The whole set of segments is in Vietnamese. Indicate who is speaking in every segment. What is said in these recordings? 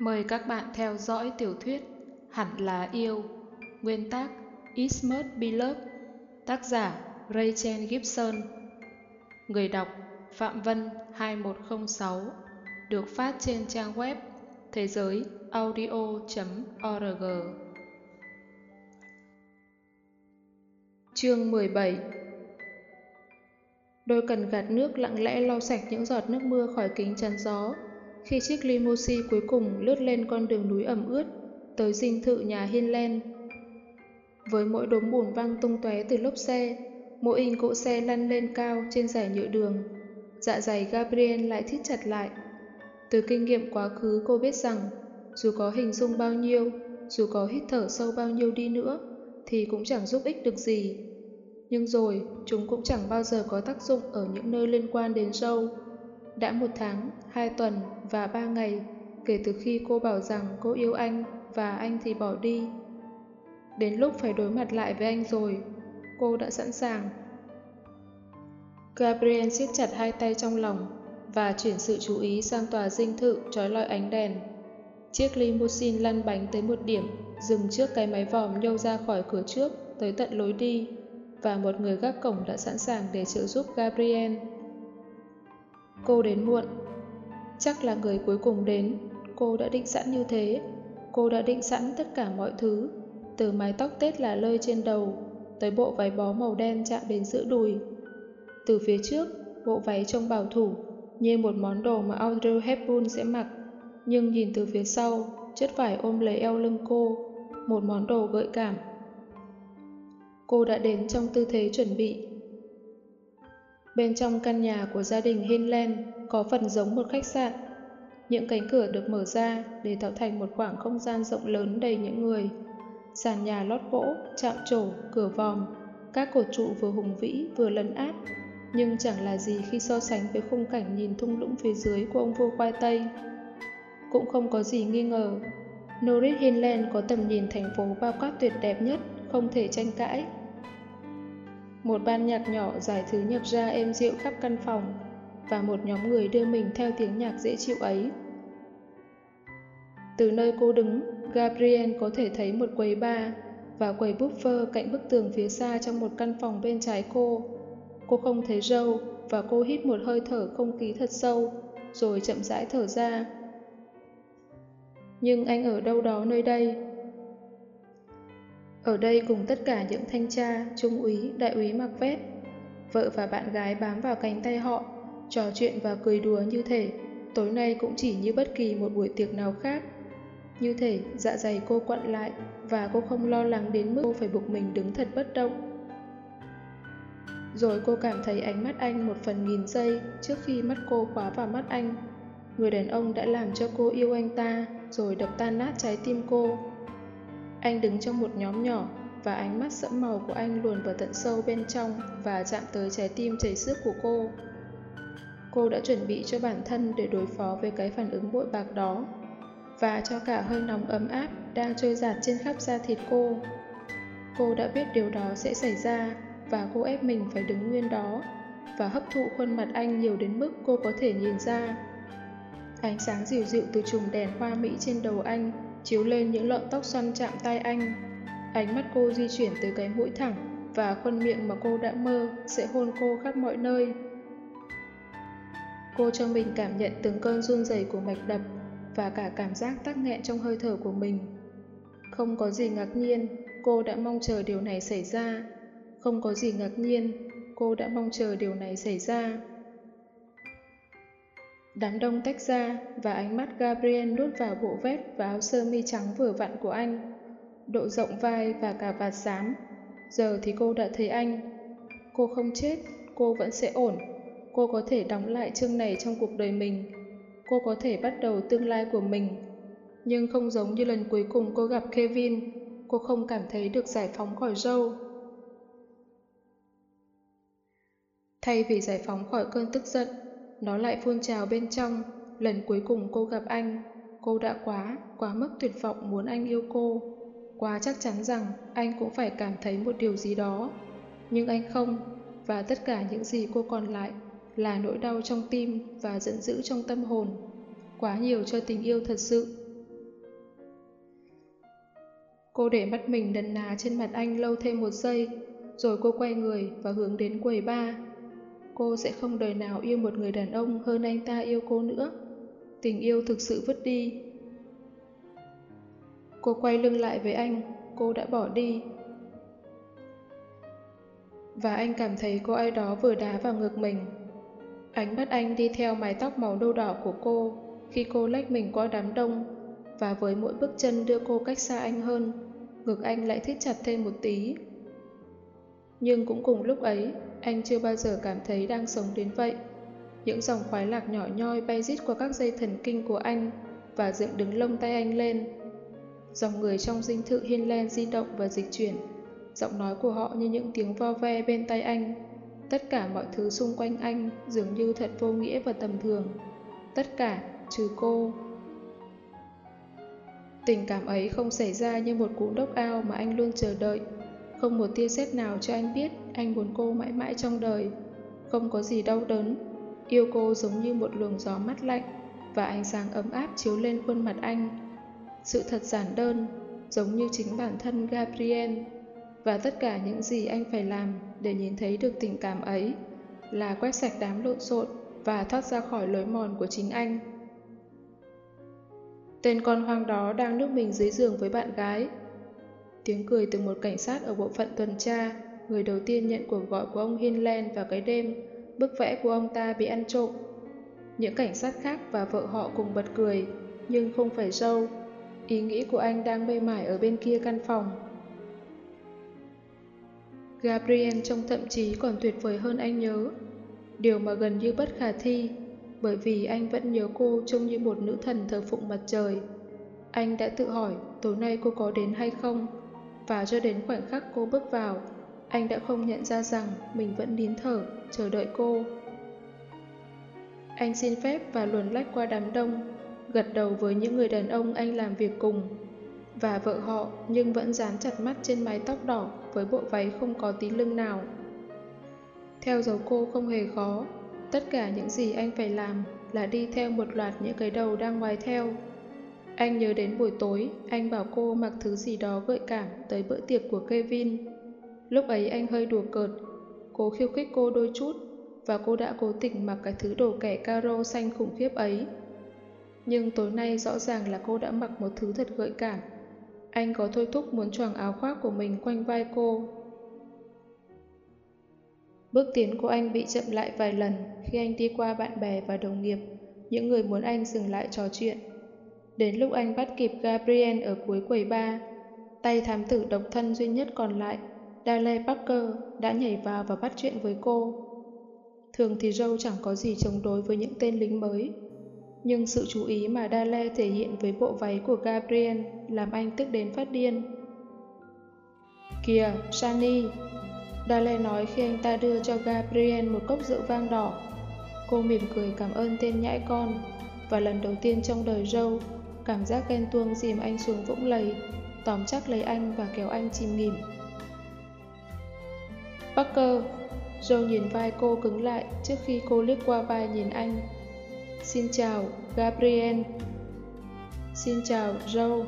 Speaker 1: Mời các bạn theo dõi tiểu thuyết Hẳn là yêu, Nguyên tác It Must Be Love Tác giả Rachel Gibson. Người đọc Phạm Vân 2106 Được phát trên trang web thế giới audio.org Chương 17 Đôi cần gạt nước lặng lẽ lau sạch những giọt nước mưa khỏi kính chắn gió khi chiếc limousine cuối cùng lướt lên con đường núi ẩm ướt, tới dinh thự nhà Hinlen. Với mỗi đốm bùn văng tung tóe từ lốp xe, mỗi hình cỗ xe lăn lên cao trên giải nhựa đường. Dạ dày Gabriel lại thít chặt lại. Từ kinh nghiệm quá khứ cô biết rằng, dù có hình dung bao nhiêu, dù có hít thở sâu bao nhiêu đi nữa, thì cũng chẳng giúp ích được gì. Nhưng rồi, chúng cũng chẳng bao giờ có tác dụng ở những nơi liên quan đến sâu. Đã một tháng, hai tuần và ba ngày kể từ khi cô bảo rằng cô yêu anh và anh thì bỏ đi. Đến lúc phải đối mặt lại với anh rồi, cô đã sẵn sàng. Gabriel siết chặt hai tay trong lòng và chuyển sự chú ý sang tòa dinh thự trói lọi ánh đèn. Chiếc limousine lăn bánh tới một điểm, dừng trước cái máy vòm nhô ra khỏi cửa trước tới tận lối đi và một người gác cổng đã sẵn sàng để trợ giúp Gabriel. Cô đến muộn. Chắc là người cuối cùng đến. Cô đã định sẵn như thế. Cô đã định sẵn tất cả mọi thứ. Từ mái tóc tết là lơi trên đầu, tới bộ váy bó màu đen chạm đến giữa đùi. Từ phía trước, bộ váy trông bảo thủ, như một món đồ mà Audrey Hepburn sẽ mặc. Nhưng nhìn từ phía sau, chất vải ôm lấy eo lưng cô, một món đồ gợi cảm. Cô đã đến trong tư thế chuẩn bị, Bên trong căn nhà của gia đình Hinland có phần giống một khách sạn. Những cánh cửa được mở ra để tạo thành một khoảng không gian rộng lớn đầy những người. Sàn nhà lót gỗ, chạm trổ, cửa vòm, các cột trụ vừa hùng vĩ vừa lấn át, nhưng chẳng là gì khi so sánh với khung cảnh nhìn thung lũng phía dưới của ông vua khoai tây. Cũng không có gì nghi ngờ, Norris Hinland có tầm nhìn thành phố bao quát tuyệt đẹp nhất, không thể tranh cãi. Một ban nhạc nhỏ giải thứ nhập ra êm dịu khắp căn phòng và một nhóm người đưa mình theo tiếng nhạc dễ chịu ấy. Từ nơi cô đứng, Gabriel có thể thấy một quầy bar và quầy buffer cạnh bức tường phía xa trong một căn phòng bên trái cô. Cô không thấy râu và cô hít một hơi thở không khí thật sâu, rồi chậm rãi thở ra. Nhưng anh ở đâu đó nơi đây, ở đây cùng tất cả những thanh tra, trung úy, đại úy mặc vest, vợ và bạn gái bám vào cánh tay họ, trò chuyện và cười đùa như thể tối nay cũng chỉ như bất kỳ một buổi tiệc nào khác. Như thể dạ dày cô quặn lại và cô không lo lắng đến mức cô phải buộc mình đứng thật bất động. Rồi cô cảm thấy ánh mắt anh một phần nghìn giây trước khi mắt cô khóa vào mắt anh. Người đàn ông đã làm cho cô yêu anh ta rồi đập tan nát trái tim cô. Anh đứng trong một nhóm nhỏ và ánh mắt sẫm màu của anh luồn vào tận sâu bên trong và chạm tới trái tim chảy xước của cô. Cô đã chuẩn bị cho bản thân để đối phó với cái phản ứng bội bạc đó và cho cả hơi nóng ấm áp đang trôi giạt trên khắp da thịt cô. Cô đã biết điều đó sẽ xảy ra và cô ép mình phải đứng nguyên đó và hấp thụ khuôn mặt anh nhiều đến mức cô có thể nhìn ra. Ánh sáng dịu dịu từ chùm đèn hoa mỹ trên đầu anh chiếu lên những lọn tóc xoăn chạm tay anh. Ánh mắt cô di chuyển từ cái mũi thẳng và khuôn miệng mà cô đã mơ sẽ hôn cô khắp mọi nơi. Cô cho mình cảm nhận từng cơn run rẩy của mạch đập và cả cảm giác tắc nghẹn trong hơi thở của mình. Không có gì ngạc nhiên, cô đã mong chờ điều này xảy ra. Không có gì ngạc nhiên, cô đã mong chờ điều này xảy ra. Đám đông tách ra và ánh mắt Gabriel nuốt vào bộ vest và áo sơ mi trắng vừa vặn của anh. Độ rộng vai và cả vạt xám. Giờ thì cô đã thấy anh. Cô không chết, cô vẫn sẽ ổn. Cô có thể đóng lại chương này trong cuộc đời mình. Cô có thể bắt đầu tương lai của mình. Nhưng không giống như lần cuối cùng cô gặp Kevin, cô không cảm thấy được giải phóng khỏi râu. Thay vì giải phóng khỏi cơn tức giận, nó lại phun trào bên trong. Lần cuối cùng cô gặp anh, cô đã quá, quá mức tuyệt vọng muốn anh yêu cô. Quá chắc chắn rằng anh cũng phải cảm thấy một điều gì đó. Nhưng anh không, và tất cả những gì cô còn lại là nỗi đau trong tim và giận dữ trong tâm hồn. Quá nhiều cho tình yêu thật sự. Cô để mắt mình đần ná trên mặt anh lâu thêm một giây, rồi cô quay người và hướng đến quầy ba. Cô sẽ không đời nào yêu một người đàn ông hơn anh ta yêu cô nữa. Tình yêu thực sự vứt đi. Cô quay lưng lại với anh, cô đã bỏ đi. Và anh cảm thấy cô ai đó vừa đá vào ngực mình. Ánh mắt anh đi theo mái tóc màu nâu đỏ của cô khi cô lách mình qua đám đông và với mỗi bước chân đưa cô cách xa anh hơn, ngực anh lại thích chặt thêm một tí. Nhưng cũng cùng lúc ấy, anh chưa bao giờ cảm thấy đang sống đến vậy. Những dòng khoái lạc nhỏ nhoi bay rít qua các dây thần kinh của anh và dựng đứng lông tay anh lên. Dòng người trong dinh thự Hinland di động và dịch chuyển. Giọng nói của họ như những tiếng vo ve bên tay anh. Tất cả mọi thứ xung quanh anh dường như thật vô nghĩa và tầm thường. Tất cả, trừ cô. Tình cảm ấy không xảy ra như một cú đốc ao mà anh luôn chờ đợi. Không một tia sét nào cho anh biết anh muốn cô mãi mãi trong đời. Không có gì đau đớn. Yêu cô giống như một luồng gió mát lạnh và ánh sáng ấm áp chiếu lên khuôn mặt anh. Sự thật giản đơn, giống như chính bản thân Gabriel. Và tất cả những gì anh phải làm để nhìn thấy được tình cảm ấy là quét sạch đám lộn xộn và thoát ra khỏi lối mòn của chính anh. Tên con hoang đó đang nước mình dưới giường với bạn gái. Tiếng cười từ một cảnh sát ở bộ phận tuần tra, người đầu tiên nhận cuộc gọi của ông Hinland vào cái đêm, bức vẽ của ông ta bị ăn trộm. Những cảnh sát khác và vợ họ cùng bật cười, nhưng không phải sâu. Ý nghĩ của anh đang mê mải ở bên kia căn phòng. Gabriel trông thậm chí còn tuyệt vời hơn anh nhớ. Điều mà gần như bất khả thi bởi vì anh vẫn nhớ cô trông như một nữ thần thờ phụng mặt trời. Anh đã tự hỏi tối nay cô có đến hay không, và cho đến khoảnh khắc cô bước vào, anh đã không nhận ra rằng mình vẫn nín thở, chờ đợi cô. Anh xin phép và luồn lách qua đám đông, gật đầu với những người đàn ông anh làm việc cùng, và vợ họ nhưng vẫn dán chặt mắt trên mái tóc đỏ với bộ váy không có tí lưng nào. Theo dấu cô không hề khó, Tất cả những gì anh phải làm là đi theo một loạt những cái đầu đang ngoài theo. Anh nhớ đến buổi tối, anh bảo cô mặc thứ gì đó gợi cảm tới bữa tiệc của Kevin. Lúc ấy anh hơi đùa cợt, cố khiêu khích cô đôi chút, và cô đã cố tình mặc cái thứ đồ kẻ caro xanh khủng khiếp ấy. Nhưng tối nay rõ ràng là cô đã mặc một thứ thật gợi cảm. Anh có thôi thúc muốn choàng áo khoác của mình quanh vai cô, Bước tiến của anh bị chậm lại vài lần khi anh đi qua bạn bè và đồng nghiệp, những người muốn anh dừng lại trò chuyện. Đến lúc anh bắt kịp Gabriel ở cuối quầy ba, tay thám tử độc thân duy nhất còn lại, Dale Parker, đã nhảy vào và bắt chuyện với cô. Thường thì Joe chẳng có gì chống đối với những tên lính mới, nhưng sự chú ý mà Dale thể hiện với bộ váy của Gabriel làm anh tức đến phát điên. Kìa, Shani, Dale nói khi anh ta đưa cho Gabriel một cốc rượu vang đỏ. Cô mỉm cười cảm ơn tên nhãi con, và lần đầu tiên trong đời Joe, cảm giác ghen tuông dìm anh xuống vũng lầy, tóm chắc lấy anh và kéo anh chìm nghỉm. Parker, Joe nhìn vai cô cứng lại trước khi cô liếc qua vai nhìn anh. Xin chào, Gabriel. Xin chào, Joe.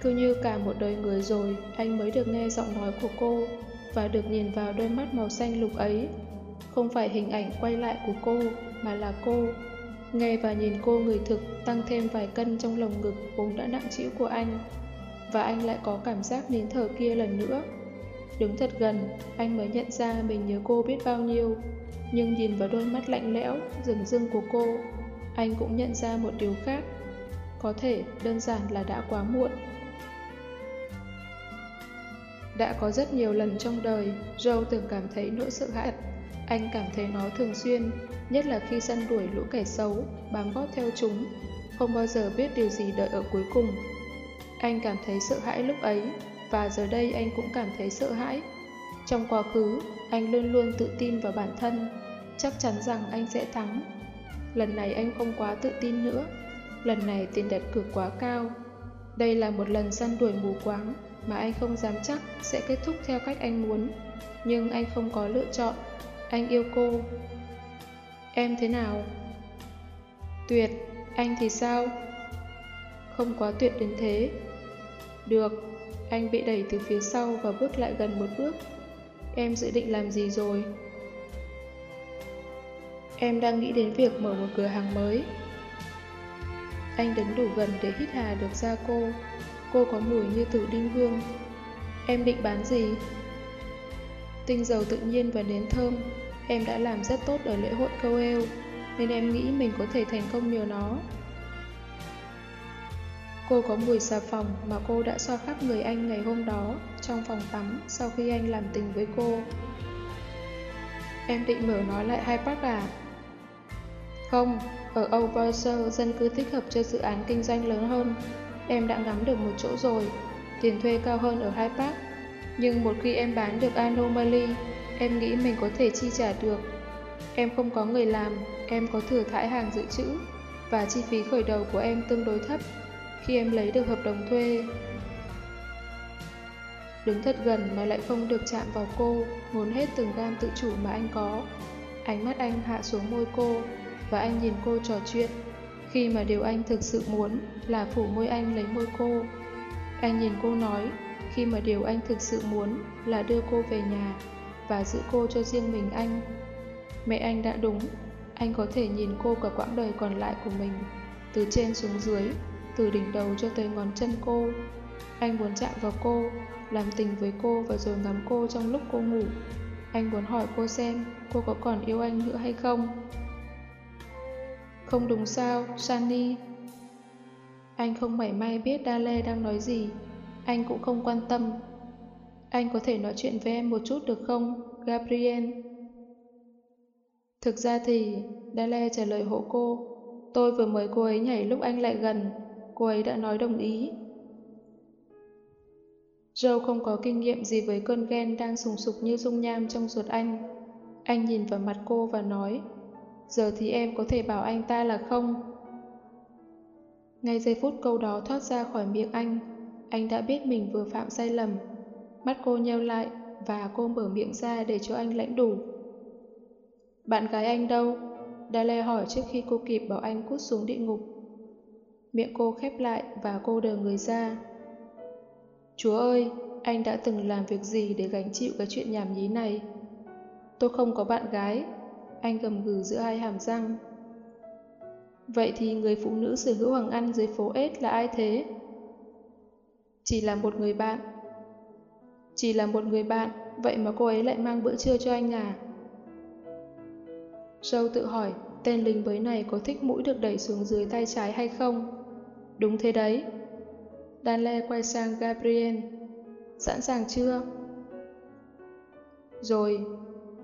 Speaker 1: Cứ như cả một đời người rồi, anh mới được nghe giọng nói của cô và được nhìn vào đôi mắt màu xanh lục ấy. Không phải hình ảnh quay lại của cô, mà là cô. Nghe và nhìn cô người thực tăng thêm vài cân trong lồng ngực vốn đã nặng trĩu của anh. Và anh lại có cảm giác nín thở kia lần nữa. Đứng thật gần, anh mới nhận ra mình nhớ cô biết bao nhiêu. Nhưng nhìn vào đôi mắt lạnh lẽo, rừng rưng của cô, anh cũng nhận ra một điều khác. Có thể đơn giản là đã quá muộn. Đã có rất nhiều lần trong đời, Joe từng cảm thấy nỗi sợ hãi. Anh cảm thấy nó thường xuyên, nhất là khi săn đuổi lũ kẻ xấu, bám gót theo chúng, không bao giờ biết điều gì đợi ở cuối cùng. Anh cảm thấy sợ hãi lúc ấy, và giờ đây anh cũng cảm thấy sợ hãi. Trong quá khứ, anh luôn luôn tự tin vào bản thân, chắc chắn rằng anh sẽ thắng. Lần này anh không quá tự tin nữa, lần này tiền đặt cược quá cao. Đây là một lần săn đuổi mù quáng, mà anh không dám chắc sẽ kết thúc theo cách anh muốn. Nhưng anh không có lựa chọn. Anh yêu cô. Em thế nào? Tuyệt. Anh thì sao? Không quá tuyệt đến thế. Được, anh bị đẩy từ phía sau và bước lại gần một bước. Em dự định làm gì rồi? Em đang nghĩ đến việc mở một cửa hàng mới. Anh đứng đủ gần để hít hà được da cô. Cô có mùi như tử đinh hương. Em định bán gì? Tinh dầu tự nhiên và nến thơm. Em đã làm rất tốt ở lễ hội câu eo, nên em nghĩ mình có thể thành công nhờ nó. Cô có mùi xà phòng mà cô đã xoa khắp người anh ngày hôm đó trong phòng tắm sau khi anh làm tình với cô. Em định mở nói lại hai park à? Không, ở Overser dân cư thích hợp cho dự án kinh doanh lớn hơn. Em đã ngắm được một chỗ rồi, tiền thuê cao hơn ở hai park. Nhưng một khi em bán được Anomaly, em nghĩ mình có thể chi trả được. Em không có người làm, em có thừa thãi hàng dự trữ, và chi phí khởi đầu của em tương đối thấp khi em lấy được hợp đồng thuê. Đứng thật gần mà lại không được chạm vào cô, muốn hết từng gam tự chủ mà anh có. Ánh mắt anh hạ xuống môi cô, và anh nhìn cô trò chuyện, khi mà điều anh thực sự muốn là phủ môi anh lấy môi cô. Anh nhìn cô nói, khi mà điều anh thực sự muốn là đưa cô về nhà và giữ cô cho riêng mình anh. Mẹ anh đã đúng, anh có thể nhìn cô cả quãng đời còn lại của mình, từ trên xuống dưới, từ đỉnh đầu cho tới ngón chân cô. Anh muốn chạm vào cô, làm tình với cô và rồi ngắm cô trong lúc cô ngủ. Anh muốn hỏi cô xem cô có còn yêu anh nữa hay không. Không đúng sao, Sunny? Anh không mảy may biết Dale đang nói gì. Anh cũng không quan tâm. Anh có thể nói chuyện với em một chút được không, Gabriel? Thực ra thì, Dale trả lời hộ cô. Tôi vừa mời cô ấy nhảy lúc anh lại gần. Cô ấy đã nói đồng ý. Joe không có kinh nghiệm gì với cơn ghen đang sùng sục như dung nham trong ruột anh. Anh nhìn vào mặt cô và nói, giờ thì em có thể bảo anh ta là không. Ngay giây phút câu đó thoát ra khỏi miệng anh, anh đã biết mình vừa phạm sai lầm. Mắt cô nheo lại và cô mở miệng ra để cho anh lãnh đủ. Bạn gái anh đâu? Dale hỏi trước khi cô kịp bảo anh cút xuống địa ngục. Miệng cô khép lại và cô đờ người ra. Chúa ơi, anh đã từng làm việc gì để gánh chịu cái chuyện nhảm nhí này? Tôi không có bạn gái. Anh gầm gừ giữa hai hàm răng. Vậy thì người phụ nữ sở hữu hoàng ăn dưới phố S là ai thế? Chỉ là một người bạn. Chỉ là một người bạn, vậy mà cô ấy lại mang bữa trưa cho anh à? Joe tự hỏi, tên lính bới này có thích mũi được đẩy xuống dưới tay trái hay không? Đúng thế đấy. Danle quay sang Gabriel. Sẵn sàng chưa? Rồi,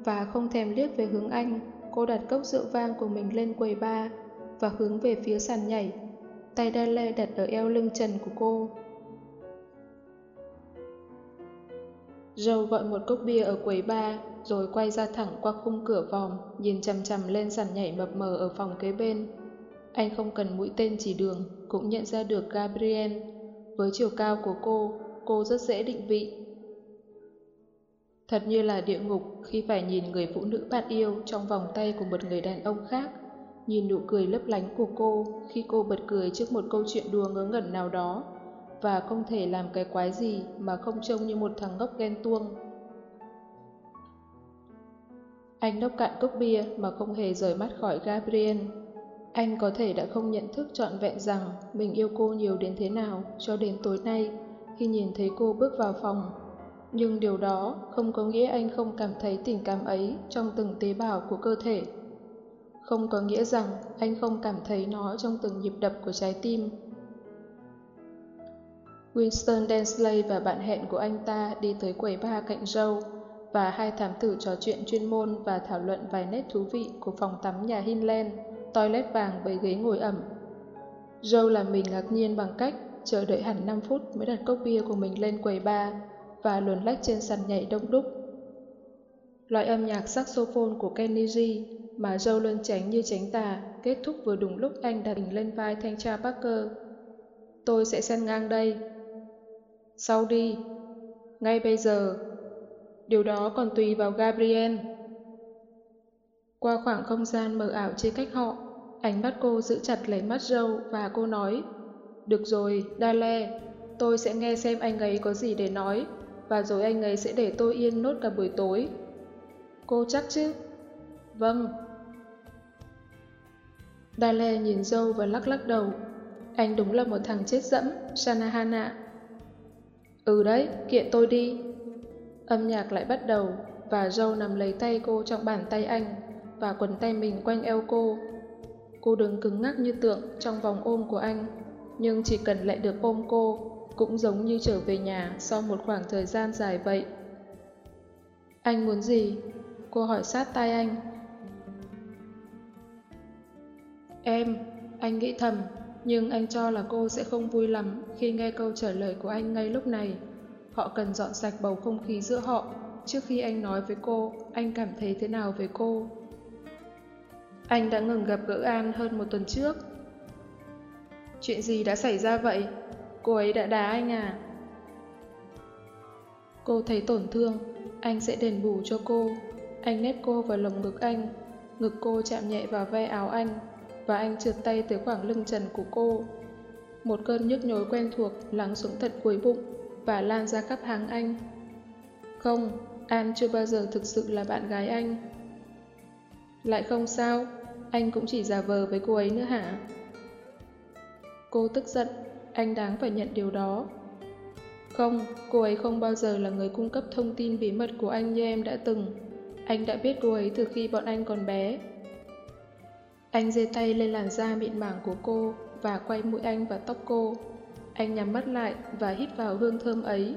Speaker 1: và không thèm liếc về hướng anh, cô đặt cốc rượu vang của mình lên quầy bar và hướng về phía sàn nhảy. Tay Danle đặt ở eo lưng trần của cô. Joe gọi một cốc bia ở quầy bar, rồi quay ra thẳng qua khung cửa vòm, nhìn chằm chằm lên sàn nhảy mập mờ ở phòng kế bên. Anh không cần mũi tên chỉ đường, cũng nhận ra được Gabriel. Với chiều cao của cô, cô rất dễ định vị. Thật như là địa ngục khi phải nhìn người phụ nữ bạn yêu trong vòng tay của một người đàn ông khác, nhìn nụ cười lấp lánh của cô khi cô bật cười trước một câu chuyện đùa ngớ ngẩn nào đó, và không thể làm cái quái gì mà không trông như một thằng ngốc ghen tuông. Anh đốc cạn cốc bia mà không hề rời mắt khỏi Gabriel. Anh có thể đã không nhận thức trọn vẹn rằng mình yêu cô nhiều đến thế nào cho đến tối nay khi nhìn thấy cô bước vào phòng. Nhưng điều đó không có nghĩa anh không cảm thấy tình cảm ấy trong từng tế bào của cơ thể. Không có nghĩa rằng anh không cảm thấy nó trong từng nhịp đập của trái tim. Winston Densley và bạn hẹn của anh ta đi tới quầy bar cạnh râu và hai thám tử trò chuyện chuyên môn và thảo luận vài nét thú vị của phòng tắm nhà Hinland, toilet vàng với ghế ngồi ẩm. Joe làm mình ngạc nhiên bằng cách chờ đợi hẳn 5 phút mới đặt cốc bia của mình lên quầy bar và luồn lách trên sàn nhảy đông đúc. Loại âm nhạc saxophone của Kenny G mà Joe luôn tránh như tránh tà kết thúc vừa đúng lúc anh đặt mình lên vai thanh tra Parker. Tôi sẽ xen ngang đây. Sau đi. Ngay bây giờ. Điều đó còn tùy vào Gabriel. Qua khoảng không gian mờ ảo chia cách họ, Ánh mắt cô giữ chặt lấy mắt râu và cô nói, Được rồi, Dale, tôi sẽ nghe xem anh ấy có gì để nói, và rồi anh ấy sẽ để tôi yên nốt cả buổi tối. Cô chắc chứ? Vâng. Dale nhìn dâu và lắc lắc đầu. Anh đúng là một thằng chết dẫm, Shanahana. Ừ đấy, kiện tôi đi. Âm nhạc lại bắt đầu, và Joe nằm lấy tay cô trong bàn tay anh và quần tay mình quanh eo cô. Cô đứng cứng ngắc như tượng trong vòng ôm của anh, nhưng chỉ cần lại được ôm cô, cũng giống như trở về nhà sau một khoảng thời gian dài vậy. Anh muốn gì? Cô hỏi sát tay anh. Em, anh nghĩ thầm, nhưng anh cho là cô sẽ không vui lắm khi nghe câu trả lời của anh ngay lúc này. Họ cần dọn sạch bầu không khí giữa họ trước khi anh nói với cô anh cảm thấy thế nào về cô. Anh đã ngừng gặp gỡ An hơn một tuần trước. Chuyện gì đã xảy ra vậy? Cô ấy đã đá anh à? Cô thấy tổn thương, anh sẽ đền bù cho cô. Anh nép cô vào lồng ngực anh, ngực cô chạm nhẹ vào ve áo anh, và anh trượt tay tới khoảng lưng trần của cô. Một cơn nhức nhối quen thuộc lắng xuống tận cuối bụng và lan ra khắp háng anh. Không, An chưa bao giờ thực sự là bạn gái anh. Lại không sao, anh cũng chỉ giả vờ với cô ấy nữa hả? Cô tức giận, anh đáng phải nhận điều đó. Không, cô ấy không bao giờ là người cung cấp thông tin bí mật của anh như em đã từng. Anh đã biết cô ấy từ khi bọn anh còn bé. Anh dê tay lên làn da mịn màng của cô và quay mũi anh vào tóc cô. Anh nhắm mắt lại và hít vào hương thơm ấy.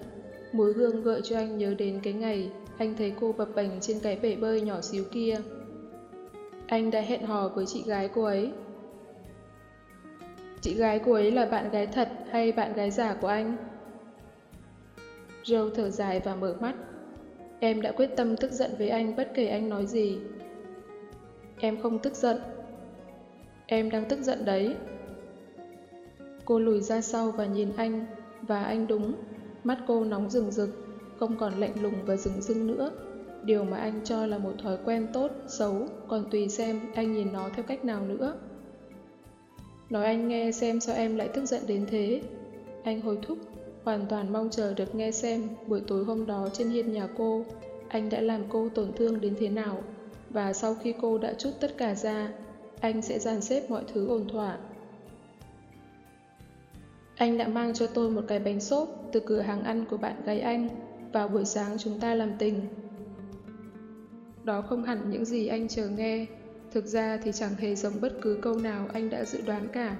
Speaker 1: Mùi hương gợi cho anh nhớ đến cái ngày anh thấy cô bập bềnh trên cái bể bơi nhỏ xíu kia. Anh đã hẹn hò với chị gái cô ấy. Chị gái cô ấy là bạn gái thật hay bạn gái giả của anh? Joe thở dài và mở mắt. Em đã quyết tâm tức giận với anh bất kể anh nói gì. Em không tức giận. Em đang tức giận đấy. Cô lùi ra sau và nhìn anh, và anh đúng. Mắt cô nóng rừng rực, không còn lạnh lùng và rừng rưng nữa. Điều mà anh cho là một thói quen tốt, xấu, còn tùy xem anh nhìn nó theo cách nào nữa. Nói anh nghe xem sao em lại tức giận đến thế. Anh hối thúc, hoàn toàn mong chờ được nghe xem buổi tối hôm đó trên hiên nhà cô, anh đã làm cô tổn thương đến thế nào. Và sau khi cô đã chút tất cả ra, anh sẽ dàn xếp mọi thứ ổn thỏa. Anh đã mang cho tôi một cái bánh xốp từ cửa hàng ăn của bạn gái anh vào buổi sáng chúng ta làm tình. Đó không hẳn những gì anh chờ nghe, thực ra thì chẳng hề giống bất cứ câu nào anh đã dự đoán cả.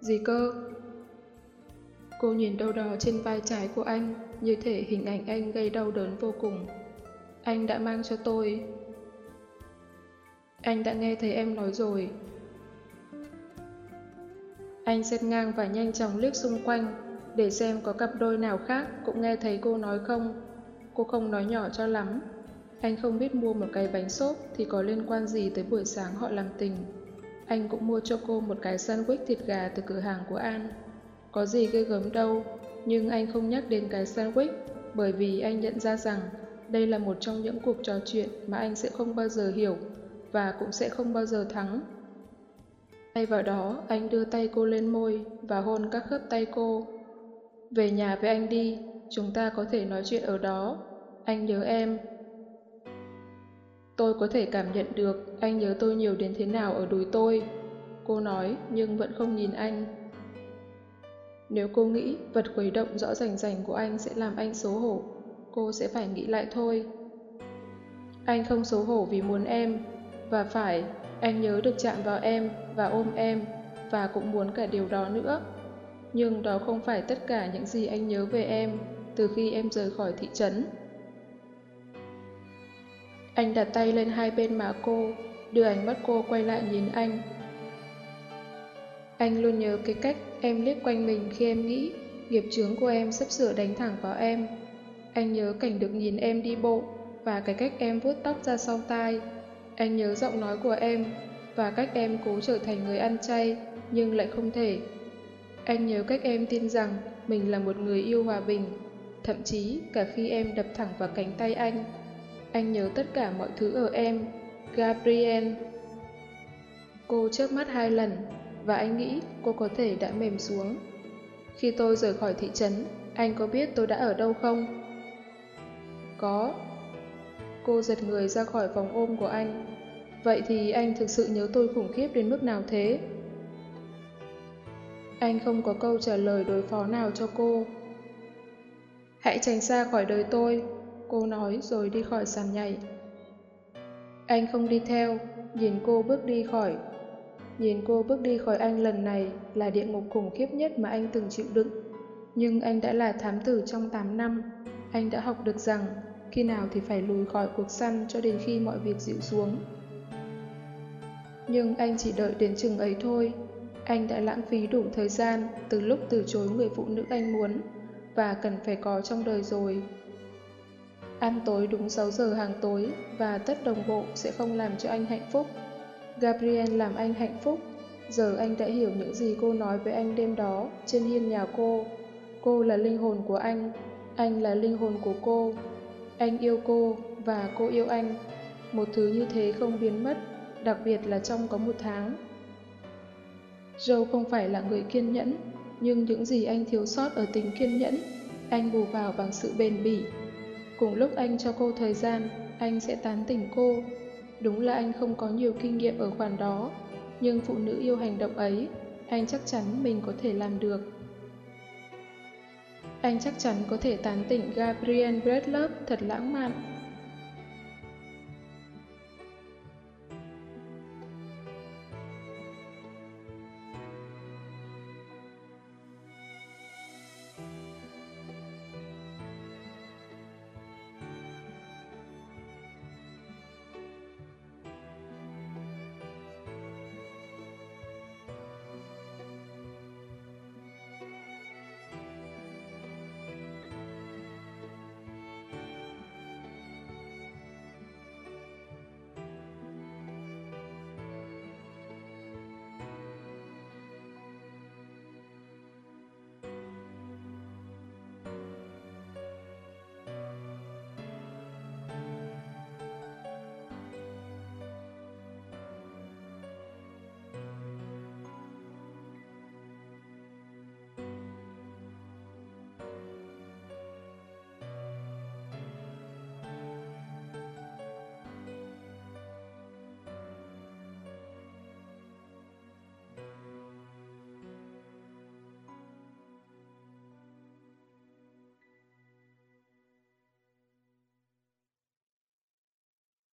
Speaker 1: Gì cơ? Cô nhìn đâu đó trên vai trái của anh, như thể hình ảnh anh gây đau đớn vô cùng. Anh đã mang cho tôi. Anh đã nghe thấy em nói rồi. Anh xét ngang và nhanh chóng liếc xung quanh, để xem có cặp đôi nào khác cũng nghe thấy cô nói không. Cô không nói nhỏ cho lắm. Anh không biết mua một cái bánh xốp thì có liên quan gì tới buổi sáng họ làm tình. Anh cũng mua cho cô một cái sandwich thịt gà từ cửa hàng của An. Có gì ghê gớm đâu, nhưng anh không nhắc đến cái sandwich bởi vì anh nhận ra rằng đây là một trong những cuộc trò chuyện mà anh sẽ không bao giờ hiểu và cũng sẽ không bao giờ thắng. Thay vào đó, anh đưa tay cô lên môi và hôn các khớp tay cô. Về nhà với anh đi, chúng ta có thể nói chuyện ở đó. Anh nhớ em. Tôi có thể cảm nhận được anh nhớ tôi nhiều đến thế nào ở đùi tôi. Cô nói nhưng vẫn không nhìn anh. Nếu cô nghĩ vật khuấy động rõ rành rành của anh sẽ làm anh xấu hổ, cô sẽ phải nghĩ lại thôi. Anh không xấu hổ vì muốn em, và phải, anh nhớ được chạm vào em và ôm em, và cũng muốn cả điều đó nữa. Nhưng đó không phải tất cả những gì anh nhớ về em từ khi em rời khỏi thị trấn. Anh đặt tay lên hai bên má cô, đưa ánh mắt cô quay lại nhìn anh. Anh luôn nhớ cái cách em liếc quanh mình khi em nghĩ nghiệp chướng của em sắp sửa đánh thẳng vào em. Anh nhớ cảnh được nhìn em đi bộ và cái cách em vuốt tóc ra sau tai. Anh nhớ giọng nói của em và cách em cố trở thành người ăn chay nhưng lại không thể. Anh nhớ cách em tin rằng mình là một người yêu hòa bình, thậm chí cả khi em đập thẳng vào cánh tay anh. Anh nhớ tất cả mọi thứ ở em, Gabriel. Cô chớp mắt hai lần, và anh nghĩ cô có thể đã mềm xuống. Khi tôi rời khỏi thị trấn, anh có biết tôi đã ở đâu không? Có. Cô giật người ra khỏi vòng ôm của anh. Vậy thì anh thực sự nhớ tôi khủng khiếp đến mức nào thế? Anh không có câu trả lời đối phó nào cho cô. Hãy tránh xa khỏi đời tôi, cô nói rồi đi khỏi sàn nhảy. Anh không đi theo, nhìn cô bước đi khỏi. Nhìn cô bước đi khỏi anh lần này là địa ngục khủng khiếp nhất mà anh từng chịu đựng. Nhưng anh đã là thám tử trong 8 năm, anh đã học được rằng khi nào thì phải lùi khỏi cuộc săn cho đến khi mọi việc dịu xuống. Nhưng anh chỉ đợi đến chừng ấy thôi. Anh đã lãng phí đủ thời gian từ lúc từ chối người phụ nữ anh muốn và cần phải có trong đời rồi. Ăn tối đúng 6 giờ hàng tối và tất đồng bộ sẽ không làm cho anh hạnh phúc. Gabriel làm anh hạnh phúc. Giờ anh đã hiểu những gì cô nói với anh đêm đó trên hiên nhà cô. Cô là linh hồn của anh, anh là linh hồn của cô. Anh yêu cô và cô yêu anh. Một thứ như thế không biến mất, đặc biệt là trong có một tháng. Joe không phải là người kiên nhẫn, nhưng những gì anh thiếu sót ở tính kiên nhẫn, anh bù vào bằng sự bền bỉ. Cùng lúc anh cho cô thời gian, anh sẽ tán tỉnh cô. Đúng là anh không có nhiều kinh nghiệm ở khoản đó, nhưng phụ nữ yêu hành động ấy, anh chắc chắn mình có thể làm được. Anh chắc chắn có thể tán tỉnh Gabriel Bradlove thật lãng mạn.